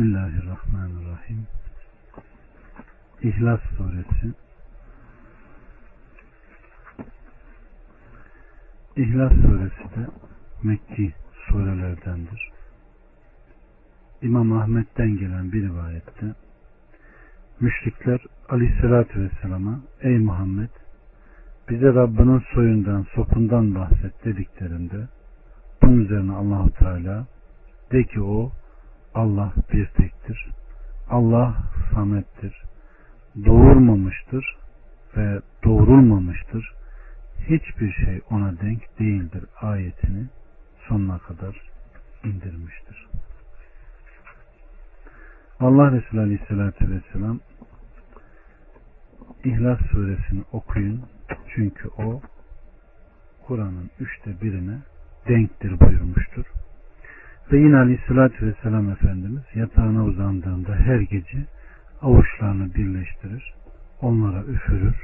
Bismillahirrahmanirrahim. İhlas Suresi İhlas Suresi de Mekki surelerdendir. İmam Ahmet'ten gelen bir rivayette müşrikler aleyhissalatü vesselama ey Muhammed bize Rabbinin soyundan sopundan bahset dediklerinde bunun üzerine Allahu Teala de ki o Allah bir tektir. Allah samettir. Doğurmamıştır ve doğrulmamıştır. Hiçbir şey ona denk değildir ayetini sonuna kadar indirmiştir. Allah Resulü Aleyhisselatü Vesselam İhlas suresini okuyun çünkü o Kur'an'ın üçte birine denktir buyurmuştur. Ve yine aleyhissalatü vesselam Efendimiz yatağına uzandığında her gece avuçlarını birleştirir, onlara üfürür,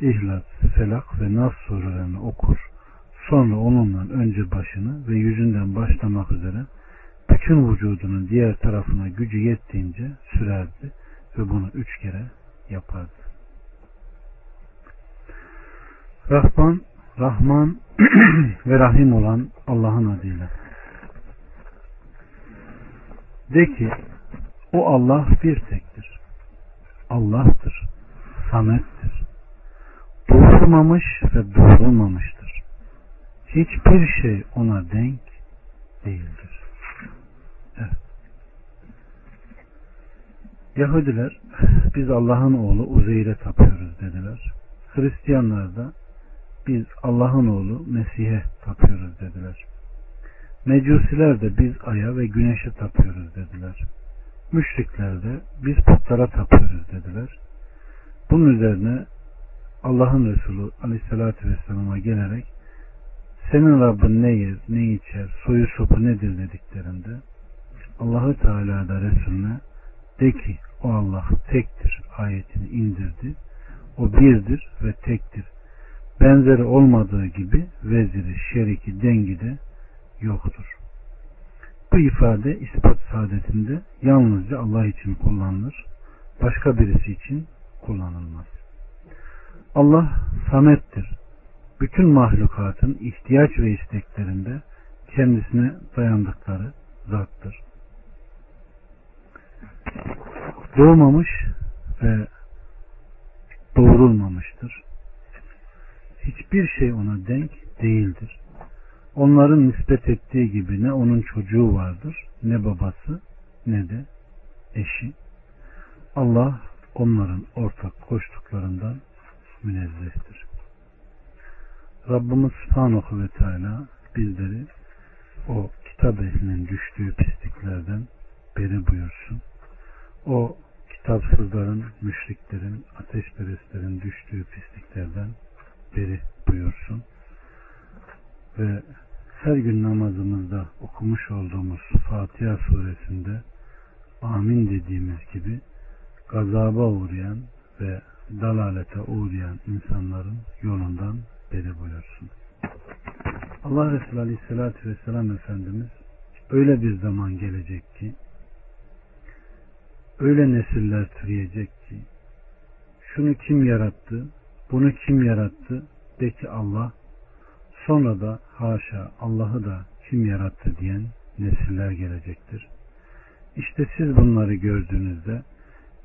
İhlas, Felak ve Nas surelerini okur, sonra onunla önce başını ve yüzünden başlamak üzere bütün vücudunun diğer tarafına gücü yettiğince sürerdi ve bunu üç kere yapardı. Rahman, Rahman ve Rahim olan Allah'ın adıyla. De ki o Allah bir tektir. Allah'tır. Samettir. Doğurmamış ve doğrulmamıştır. Hiçbir şey ona denk değildir. Evet. Yahudiler biz Allah'ın oğlu Uzeyr'e tapıyoruz dediler. Hristiyanlar da biz Allah'ın oğlu Mesih'e tapıyoruz dediler. Mecusiler de biz aya ve güneşe tapıyoruz dediler. Müşrikler de biz putlara tapıyoruz dediler. Bunun üzerine Allah'ın Resulü aleyhissalatü vesselam'a gelerek senin Rabbin ne yer, ne içer, soyu sopu nedir dediklerinde Allahü Teala da Resulüne de ki o Allah tektir ayetini indirdi. O birdir ve tektir. Benzeri olmadığı gibi veziri, şeriki, dengi de yoktur. Bu ifade ispat saadetinde yalnızca Allah için kullanılır. Başka birisi için kullanılmaz. Allah samettir. Bütün mahlukatın ihtiyaç ve isteklerinde kendisine dayandıkları zattır. Doğmamış ve doğrulmamıştır. Hiçbir şey ona denk değildir onların nispet ettiği gibi ne onun çocuğu vardır, ne babası, ne de eşi. Allah onların ortak koştuklarından münezzehtir. Rabbimiz Subhanahu ve Teala bizleri o kitap ehlinin düştüğü pisliklerden beri buyursun. O kitapsızların, müşriklerin, ateşperestlerin düştüğü pisliklerden beri buyursun. Ve her gün namazımızda okumuş olduğumuz Fatiha suresinde amin dediğimiz gibi gazaba uğrayan ve dalalete uğrayan insanların yolundan beri buyursun. Allah Resulü Aleyhisselatü Vesselam Efendimiz öyle bir zaman gelecek ki öyle nesiller türeyecek ki şunu kim yarattı, bunu kim yarattı de ki Allah Sonra da haşa Allah'ı da kim yarattı diyen nesiller gelecektir. İşte siz bunları gördüğünüzde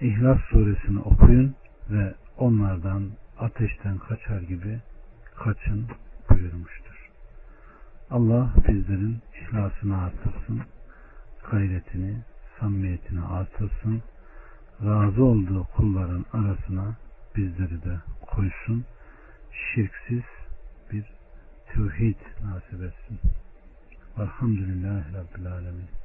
İhlas suresini okuyun ve onlardan ateşten kaçar gibi kaçın buyurmuştur. Allah bizlerin ihlasını artırsın, gayretini, samimiyetini artırsın, razı olduğu kulların arasına bizleri de koysun, şirksiz bir tevhid nasip etsin. Velhamdülillahi Rabbil Alemin.